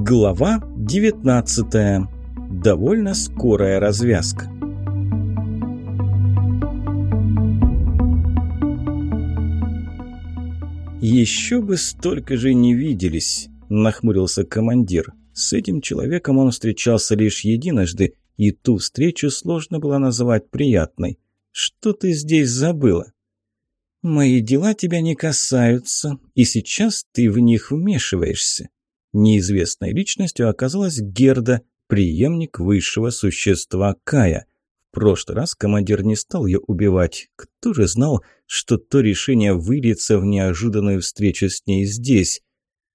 Глава 19. Довольно скорая развязка. «Еще бы столько же не виделись», – нахмурился командир. С этим человеком он встречался лишь единожды, и ту встречу сложно было называть приятной. «Что ты здесь забыла?» «Мои дела тебя не касаются, и сейчас ты в них вмешиваешься». Неизвестной личностью оказалась Герда, преемник высшего существа Кая. В прошлый раз командир не стал ее убивать. Кто же знал, что то решение выльется в неожиданную встречу с ней здесь?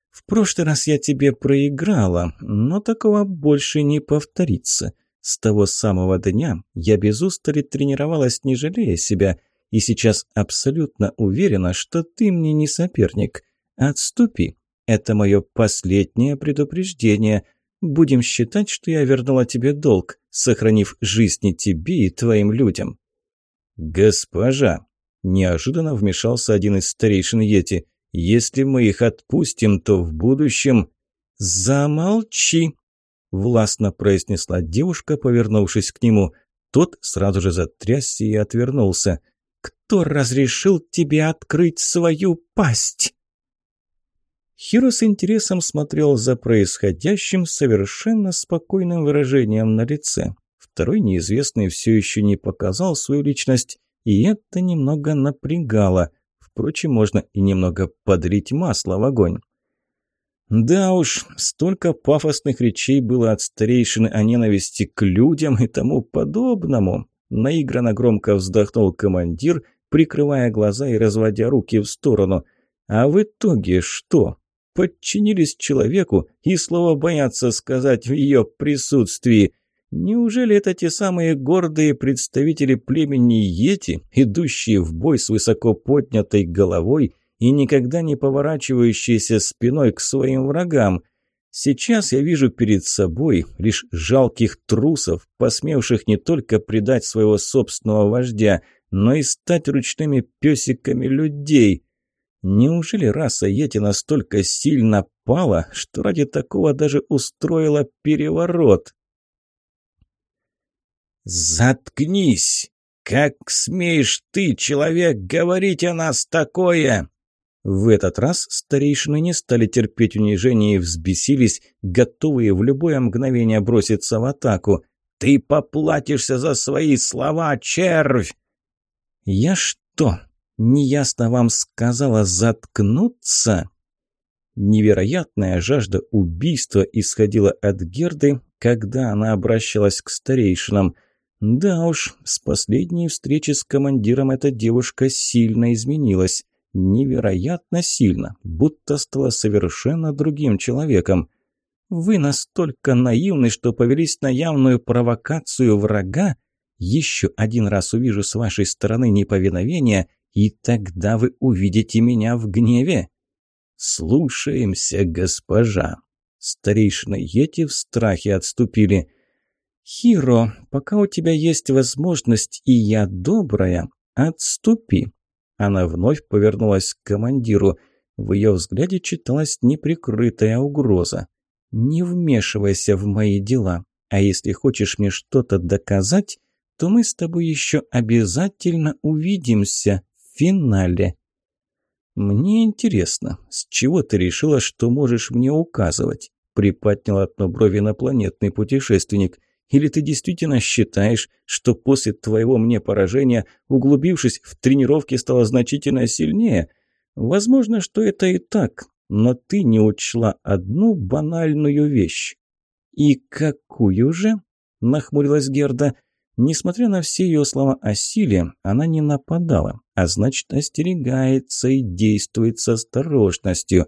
В прошлый раз я тебе проиграла, но такого больше не повторится. С того самого дня я без устали тренировалась, не жалея себя, и сейчас абсолютно уверена, что ты мне не соперник. Отступи, это мое последнее предупреждение. Будем считать, что я вернула тебе долг, сохранив жизни тебе и твоим людям». «Госпожа!» – неожиданно вмешался один из старейшин Йети. «Если мы их отпустим, то в будущем...» «Замолчи!» – властно произнесла девушка, повернувшись к нему. Тот сразу же затрясся и отвернулся. «Кто разрешил тебе открыть свою пасть?» Хиро с интересом смотрел за происходящим совершенно спокойным выражением на лице. Второй неизвестный все еще не показал свою личность, и это немного напрягало. Впрочем, можно и немного подлить масло в огонь. Да уж, столько пафосных речей было от старейшины о ненависти к людям и тому подобному. Наигранно громко вздохнул командир, прикрывая глаза и разводя руки в сторону. А в итоге что? Подчинились человеку и слово боятся сказать в ее присутствии. Неужели это те самые гордые представители племени Йети, идущие в бой с высоко поднятой головой и никогда не поворачивающиеся спиной к своим врагам? Сейчас я вижу перед собой лишь жалких трусов, посмевших не только предать своего собственного вождя, но и стать ручными песиками людей. Неужели раса Йети настолько сильно пала, что ради такого даже устроила переворот? «Заткнись! Как смеешь ты, человек, говорить о нас такое?» В этот раз старейшины не стали терпеть унижения и взбесились, готовые в любое мгновение броситься в атаку. «Ты поплатишься за свои слова, червь!» «Я что, неясно вам сказала заткнуться?» Невероятная жажда убийства исходила от Герды, когда она обращалась к старейшинам. Да уж, с последней встречи с командиром эта девушка сильно изменилась. Невероятно сильно, будто стала совершенно другим человеком. «Вы настолько наивны, что повелись на явную провокацию врага? Еще один раз увижу с вашей стороны неповиновение, и тогда вы увидите меня в гневе. Слушаемся, госпожа. Старейшины Йети в страхе отступили. «Хиро, пока у тебя есть возможность, и я добрая, отступи». Она вновь повернулась к командиру. В ее взгляде читалась неприкрытая угроза. «Не вмешивайся в мои дела, а если хочешь мне что-то доказать, то мы с тобой еще обязательно увидимся финале. «Мне интересно, с чего ты решила, что можешь мне указывать?» – приподнял одно брови инопланетный путешественник. «Или ты действительно считаешь, что после твоего мне поражения, углубившись в тренировки, стала значительно сильнее? Возможно, что это и так, но ты не учла одну банальную вещь». «И какую же?» – нахмурилась Герда. Несмотря на все ее слова о силе, она не нападала, а значит остерегается и действует с осторожностью.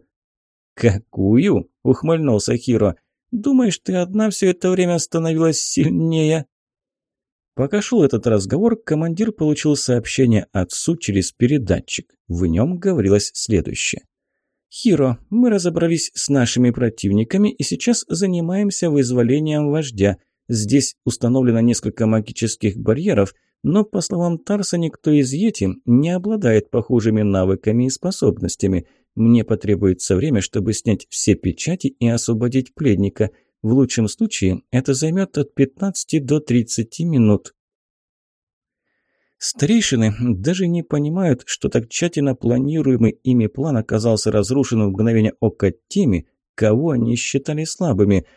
«Какую?» – ухмыльнулся Хиро. «Думаешь, ты одна все это время становилась сильнее?» Пока шел этот разговор, командир получил сообщение отцу через передатчик. В нем говорилось следующее. «Хиро, мы разобрались с нашими противниками и сейчас занимаемся вызволением вождя. Здесь установлено несколько магических барьеров, Но, по словам Тарса, никто из Йети не обладает похожими навыками и способностями. Мне потребуется время, чтобы снять все печати и освободить пленника. В лучшем случае это займет от 15 до 30 минут. Старейшины даже не понимают, что так тщательно планируемый ими план оказался разрушен в мгновение ока теми, кого они считали слабыми.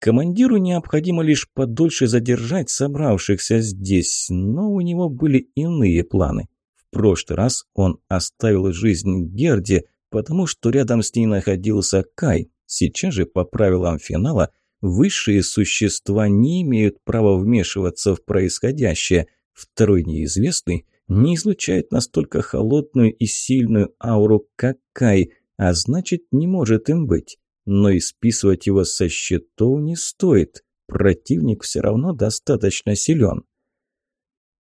Командиру необходимо лишь подольше задержать собравшихся здесь, но у него были иные планы. В прошлый раз он оставил жизнь Герде, потому что рядом с ней находился Кай. Сейчас же, по правилам финала, высшие существа не имеют права вмешиваться в происходящее. Второй неизвестный не излучает настолько холодную и сильную ауру, как Кай, а значит, не может им быть но и списывать его со счетов не стоит. Противник все равно достаточно силен.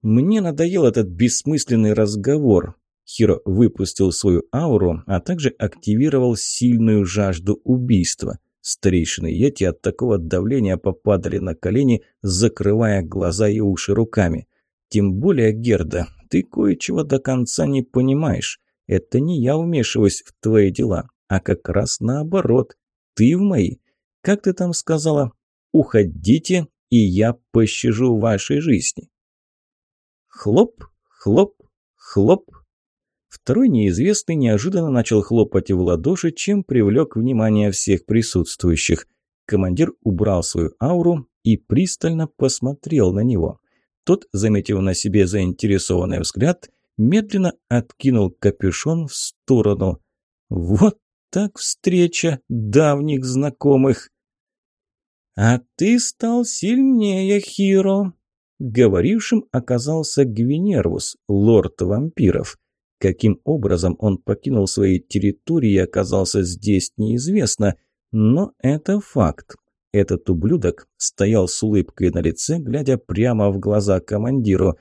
Мне надоел этот бессмысленный разговор. Хиро выпустил свою ауру, а также активировал сильную жажду убийства. Старейшины Йети от такого давления попадали на колени, закрывая глаза и уши руками. Тем более, Герда, ты кое-чего до конца не понимаешь. Это не я вмешиваюсь в твои дела, а как раз наоборот ты в мои. Как ты там сказала? Уходите, и я пощажу вашей жизни. Хлоп, хлоп, хлоп. Второй неизвестный неожиданно начал хлопать в ладоши, чем привлек внимание всех присутствующих. Командир убрал свою ауру и пристально посмотрел на него. Тот, заметив на себе заинтересованный взгляд, медленно откинул капюшон в сторону. «Вот так встреча давних знакомых. «А ты стал сильнее, Хиро!» Говорившим оказался Гвинервус, лорд вампиров. Каким образом он покинул свои территории и оказался здесь, неизвестно, но это факт. Этот ублюдок стоял с улыбкой на лице, глядя прямо в глаза командиру.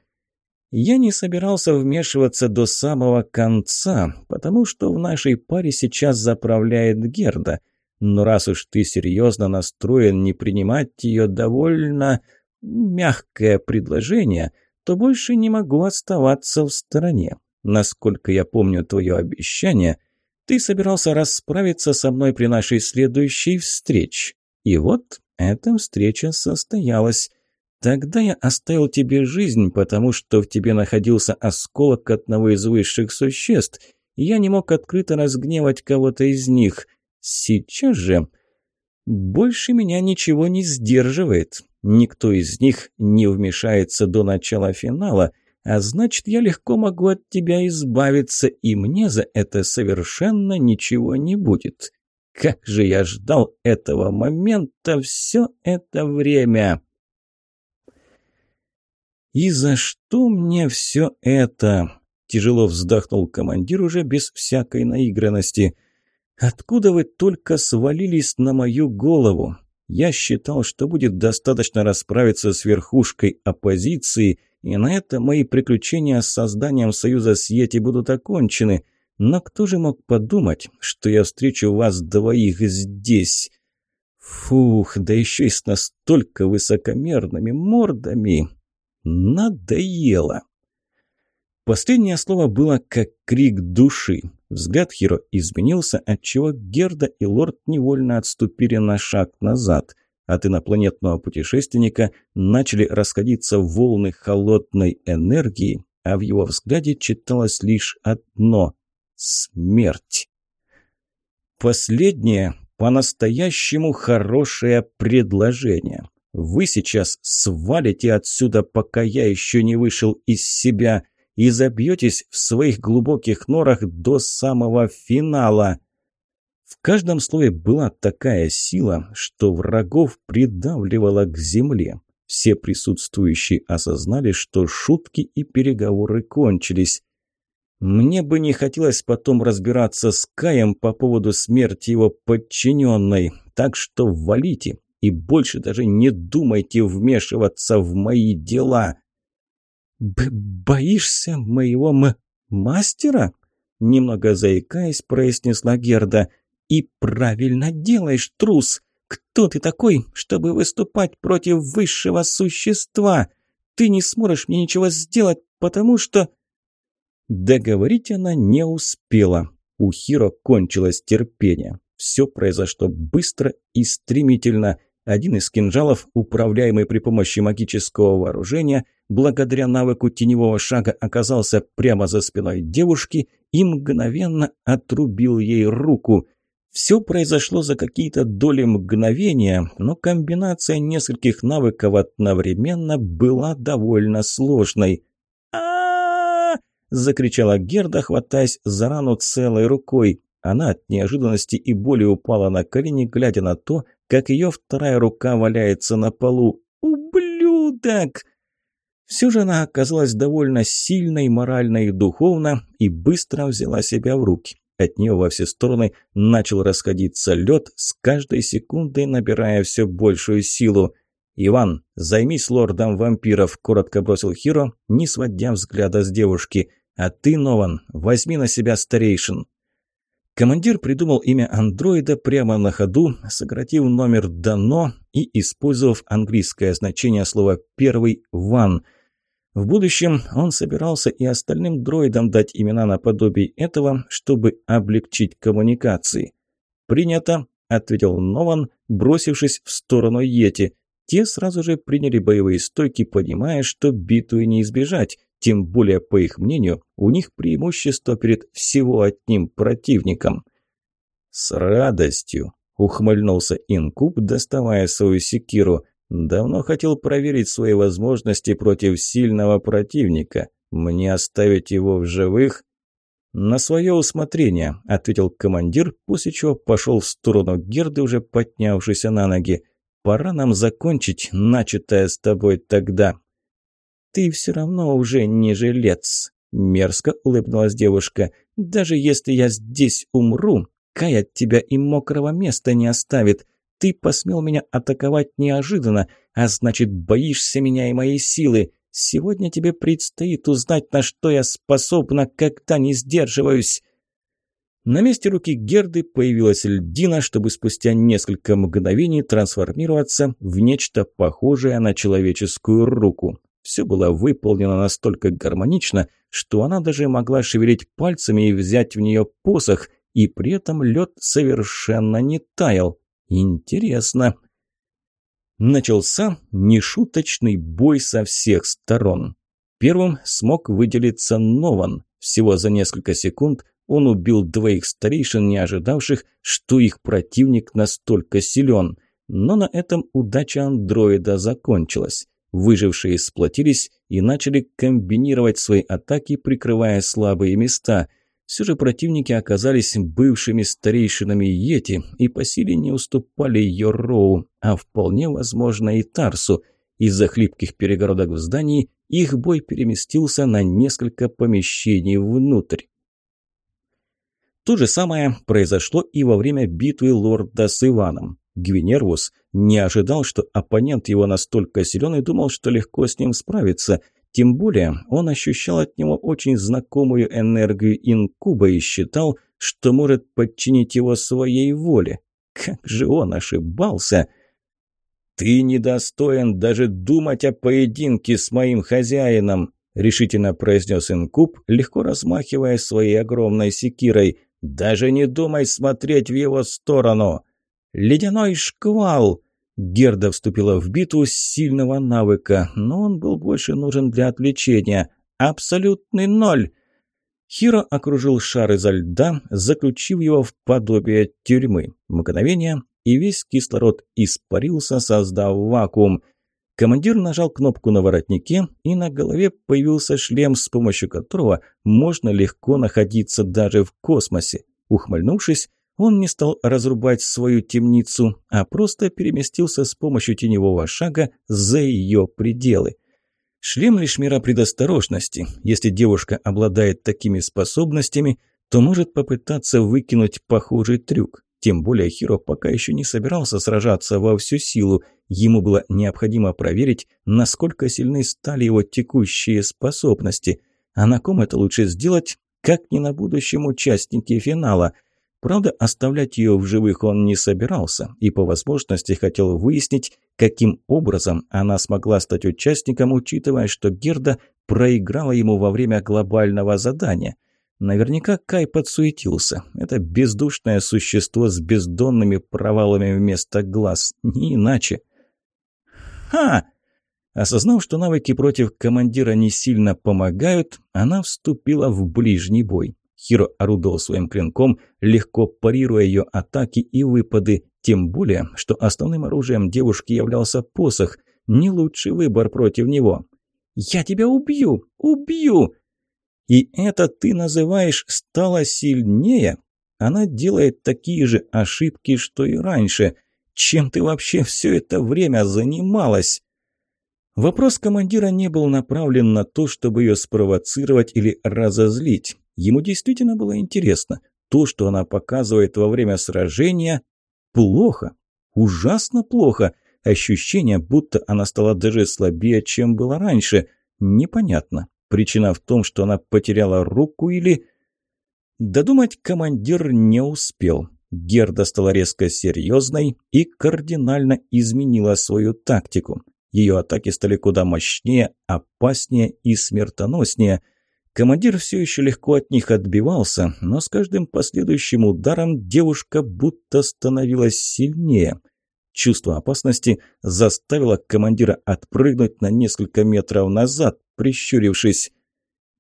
Я не собирался вмешиваться до самого конца, потому что в нашей паре сейчас заправляет Герда. Но раз уж ты серьезно настроен не принимать ее довольно мягкое предложение, то больше не могу оставаться в стороне. Насколько я помню твое обещание, ты собирался расправиться со мной при нашей следующей встрече. И вот эта встреча состоялась. Тогда я оставил тебе жизнь, потому что в тебе находился осколок одного из высших существ, и я не мог открыто разгневать кого-то из них. Сейчас же больше меня ничего не сдерживает. Никто из них не вмешается до начала финала, а значит, я легко могу от тебя избавиться, и мне за это совершенно ничего не будет. Как же я ждал этого момента все это время!» «И за что мне все это?» Тяжело вздохнул командир уже без всякой наигранности. «Откуда вы только свалились на мою голову? Я считал, что будет достаточно расправиться с верхушкой оппозиции, и на это мои приключения с созданием союза с Йети будут окончены. Но кто же мог подумать, что я встречу вас двоих здесь?» Фух, да еще и с настолько высокомерными мордами. Надоело. Последнее слово было как крик души. Взгляд Хиро изменился, отчего Герда и лорд невольно отступили на шаг назад. От инопланетного путешественника начали расходиться волны холодной энергии, а в его взгляде читалось лишь одно – смерть. Последнее по-настоящему хорошее предложение. Вы сейчас свалите отсюда, пока я еще не вышел из себя, и забьетесь в своих глубоких норах до самого финала». В каждом слове была такая сила, что врагов придавливала к земле. Все присутствующие осознали, что шутки и переговоры кончились. Мне бы не хотелось потом разбираться с Каем по поводу смерти его подчиненной, так что валите, и больше даже не думайте вмешиваться в мои дела». Б «Боишься моего м мастера?» Немного заикаясь, произнесла Герда. «И правильно делаешь, трус! Кто ты такой, чтобы выступать против высшего существа? ты не сможешь мне ничего сделать, потому что...» Договорить она не успела. У Хиро кончилось терпение. Все произошло быстро и стремительно. Один из кинжалов, управляемый при помощи магического вооружения, благодаря навыку теневого шага оказался прямо за спиной девушки и мгновенно отрубил ей руку. Все произошло за какие-то доли мгновения, но комбинация нескольких навыков одновременно была довольно сложной. а, закричала Герда, хватаясь за рану целой рукой. Она от неожиданности и боли упала на колени, глядя на то, как ее вторая рука валяется на полу. «Ублюдок!» Все же она оказалась довольно сильной морально и духовно и быстро взяла себя в руки. От нее во все стороны начал расходиться лед, с каждой секундой набирая все большую силу. «Иван, займись лордом вампиров», – коротко бросил Хиро, не сводя взгляда с девушки. «А ты, Нован, возьми на себя старейшин». Командир придумал имя андроида прямо на ходу, сократив номер «дано» и использовав английское значение слова «первый» «ван». В будущем он собирался и остальным дроидам дать имена наподобие этого, чтобы облегчить коммуникации. «Принято», – ответил Нован, бросившись в сторону Йети. Те сразу же приняли боевые стойки, понимая, что битвы не избежать. Тем более, по их мнению, у них преимущество перед всего одним противником. «С радостью!» – ухмыльнулся Инкуб, доставая свою секиру. «Давно хотел проверить свои возможности против сильного противника. Мне оставить его в живых?» «На свое усмотрение», – ответил командир, после чего пошел в сторону Герды, уже поднявшейся на ноги. «Пора нам закончить начатое с тобой тогда» ты все равно уже не жилец», – мерзко улыбнулась девушка. «Даже если я здесь умру, Кай от тебя и мокрого места не оставит. Ты посмел меня атаковать неожиданно, а значит, боишься меня и моей силы. Сегодня тебе предстоит узнать, на что я способна, когда не сдерживаюсь». На месте руки Герды появилась льдина, чтобы спустя несколько мгновений трансформироваться в нечто похожее на человеческую руку. Все было выполнено настолько гармонично, что она даже могла шевелить пальцами и взять в нее посох, и при этом лед совершенно не таял. Интересно. Начался нешуточный бой со всех сторон. Первым смог выделиться Нован. Всего за несколько секунд он убил двоих старейшин, не ожидавших, что их противник настолько силен. Но на этом удача андроида закончилась. Выжившие сплотились и начали комбинировать свои атаки, прикрывая слабые места. Все же противники оказались бывшими старейшинами Йети и по силе не уступали Йорроу, а вполне возможно и Тарсу. Из-за хлипких перегородок в здании их бой переместился на несколько помещений внутрь. То же самое произошло и во время битвы лорда с Иваном. Гвинервус не ожидал, что оппонент его настолько силен и думал, что легко с ним справиться. Тем более он ощущал от него очень знакомую энергию инкуба и считал, что может подчинить его своей воле. Как же он ошибался! «Ты недостоин даже думать о поединке с моим хозяином», решительно произнес инкуб, легко размахивая своей огромной секирой. «Даже не думай смотреть в его сторону!» «Ледяной шквал!» Герда вступила в битву с сильного навыка, но он был больше нужен для отвлечения. Абсолютный ноль! Хиро окружил шар изо льда, заключив его в подобие тюрьмы. Мгновение, и весь кислород испарился, создав вакуум. Командир нажал кнопку на воротнике, и на голове появился шлем, с помощью которого можно легко находиться даже в космосе. Ухмыльнувшись, он не стал разрубать свою темницу, а просто переместился с помощью теневого шага за ее пределы. Шлем лишь мера предосторожности. Если девушка обладает такими способностями, то может попытаться выкинуть похожий трюк. Тем более Хиро пока еще не собирался сражаться во всю силу. Ему было необходимо проверить, насколько сильны стали его текущие способности. А на ком это лучше сделать, как не на будущем участнике финала – Правда, оставлять ее в живых он не собирался и по возможности хотел выяснить, каким образом она смогла стать участником, учитывая, что Герда проиграла ему во время глобального задания. Наверняка Кай подсуетился. Это бездушное существо с бездонными провалами вместо глаз. Не иначе. «Ха!» Осознав, что навыки против командира не сильно помогают, она вступила в ближний бой. Хиро орудовал своим клинком, легко парируя ее атаки и выпады, тем более, что основным оружием девушки являлся посох, не лучший выбор против него. «Я тебя убью! Убью!» «И это ты называешь «стала сильнее»?» Она делает такие же ошибки, что и раньше. Чем ты вообще все это время занималась?» Вопрос командира не был направлен на то, чтобы ее спровоцировать или разозлить. Ему действительно было интересно. То, что она показывает во время сражения, плохо. Ужасно плохо. Ощущение, будто она стала даже слабее, чем была раньше. Непонятно. Причина в том, что она потеряла руку или... Додумать командир не успел. Герда стала резко серьезной и кардинально изменила свою тактику. Ее атаки стали куда мощнее, опаснее и смертоноснее – Командир все еще легко от них отбивался, но с каждым последующим ударом девушка будто становилась сильнее. Чувство опасности заставило командира отпрыгнуть на несколько метров назад, прищурившись.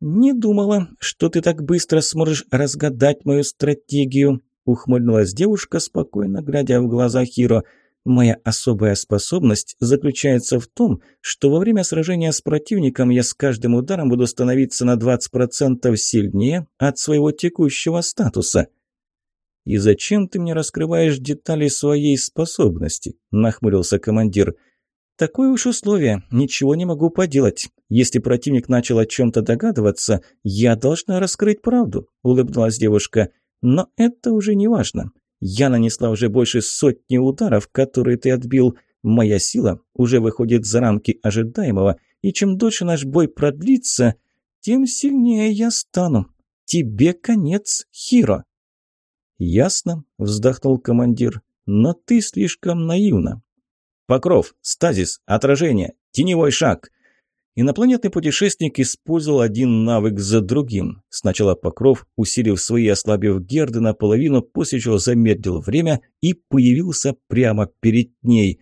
«Не думала, что ты так быстро сможешь разгадать мою стратегию», ухмыльнулась девушка, спокойно глядя в глаза Хиро – Моя особая способность заключается в том, что во время сражения с противником я с каждым ударом буду становиться на 20% сильнее от своего текущего статуса. «И зачем ты мне раскрываешь детали своей способности?» – нахмурился командир. «Такое уж условие, ничего не могу поделать. Если противник начал о чем-то догадываться, я должна раскрыть правду», – улыбнулась девушка. «Но это уже не важно. Я нанесла уже больше сотни ударов, которые ты отбил. Моя сила уже выходит за рамки ожидаемого, и чем дольше наш бой продлится, тем сильнее я стану. Тебе конец, Хиро». «Ясно», – вздохнул командир, – «но ты слишком наивна». «Покров, стазис, отражение, теневой шаг». Инопланетный путешественник использовал один навык за другим. Сначала Покров, усилив свои ослабив Герды наполовину, после чего замедлил время и появился прямо перед ней.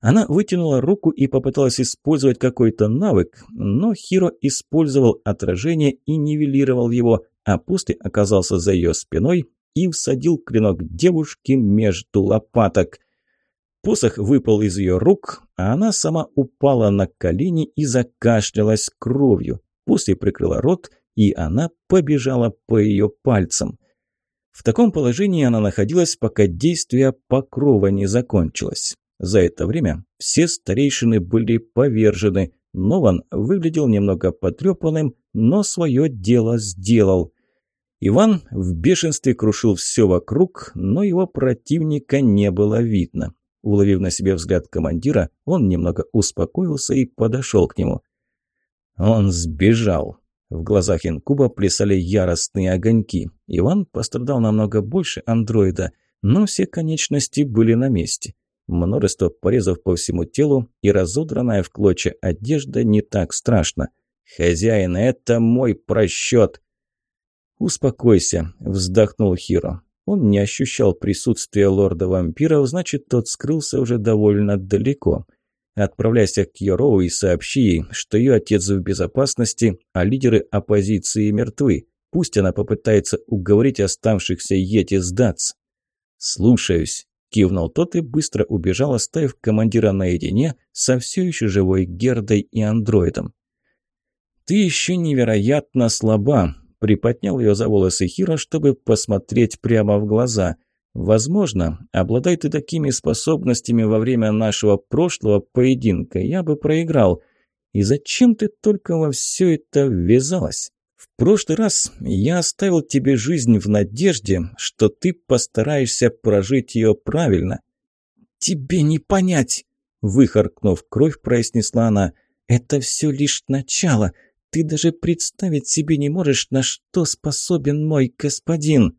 Она вытянула руку и попыталась использовать какой-то навык, но Хиро использовал отражение и нивелировал его, а после оказался за ее спиной и всадил клинок девушки между лопаток – Посох выпал из ее рук, а она сама упала на колени и закашлялась кровью. После прикрыла рот, и она побежала по ее пальцам. В таком положении она находилась, пока действие покрова не закончилось. За это время все старейшины были повержены. Нован выглядел немного потрепанным, но свое дело сделал. Иван в бешенстве крушил все вокруг, но его противника не было видно. Уловив на себе взгляд командира, он немного успокоился и подошел к нему. Он сбежал. В глазах инкуба плясали яростные огоньки. Иван пострадал намного больше андроида, но все конечности были на месте. Множество порезов по всему телу и разодранная в клочья одежда не так страшно. «Хозяин, это мой просчет!» «Успокойся», – вздохнул Хиро. Он не ощущал присутствия лорда вампиров, значит, тот скрылся уже довольно далеко. Отправляйся к Йороу и сообщи ей, что ее отец в безопасности, а лидеры оппозиции мертвы. Пусть она попытается уговорить оставшихся Йети сдаться. «Слушаюсь», – кивнул тот и быстро убежал, оставив командира наедине со все еще живой Гердой и андроидом. «Ты еще невероятно слаба», Приподнял ее за волосы Хира, чтобы посмотреть прямо в глаза. «Возможно, обладай ты такими способностями во время нашего прошлого поединка, я бы проиграл. И зачем ты только во все это ввязалась? В прошлый раз я оставил тебе жизнь в надежде, что ты постараешься прожить ее правильно». «Тебе не понять!» – выхаркнув кровь, произнесла она. «Это все лишь начало. Ты даже представить себе не можешь, на что способен мой господин!»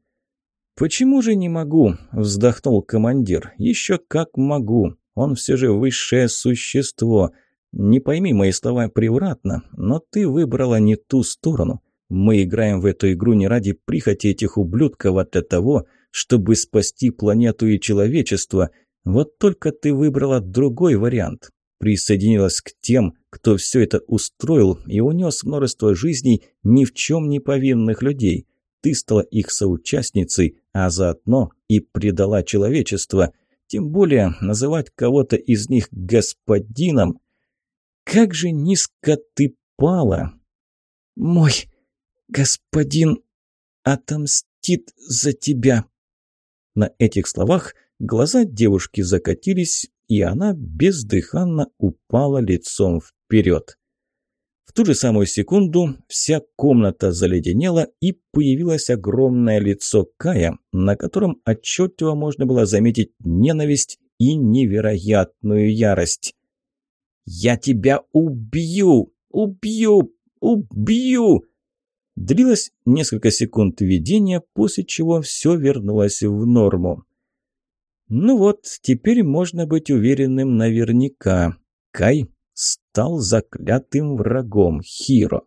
«Почему же не могу?» – вздохнул командир. «Еще как могу. Он все же высшее существо. Не пойми мои слова превратно, но ты выбрала не ту сторону. Мы играем в эту игру не ради прихоти этих ублюдков, а для того, чтобы спасти планету и человечество. Вот только ты выбрала другой вариант. Присоединилась к тем, кто все это устроил и унес множество жизней ни в чем не повинных людей. Ты стала их соучастницей, а заодно и предала человечество. Тем более называть кого-то из них господином. Как же низко ты пала! Мой господин отомстит за тебя. На этих словах глаза девушки закатились, и она бездыханно упала лицом вперед. В ту же самую секунду вся комната заледенела, и появилось огромное лицо Кая, на котором отчетливо можно было заметить ненависть и невероятную ярость. «Я тебя убью! Убью! Убью!» Длилось несколько секунд видения, после чего все вернулось в норму. Ну вот, теперь можно быть уверенным наверняка. Кай стал заклятым врагом Хиро.